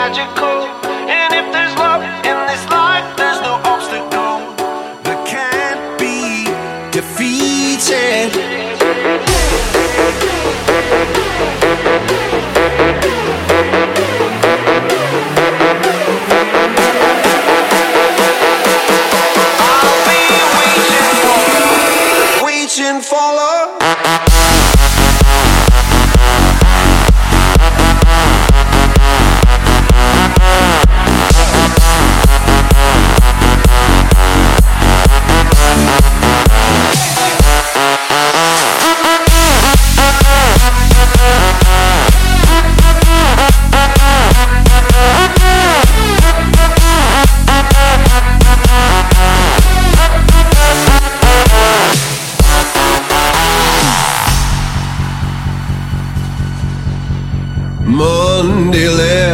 magical.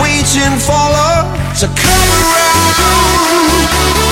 waiting for love to come around.